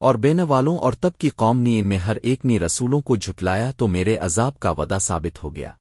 اور بینے والوں اور تب کی قوم نے ان میں ہر ایک نے رسولوں کو جھٹلایا تو میرے عذاب کا ودا ثابت ہو گیا۔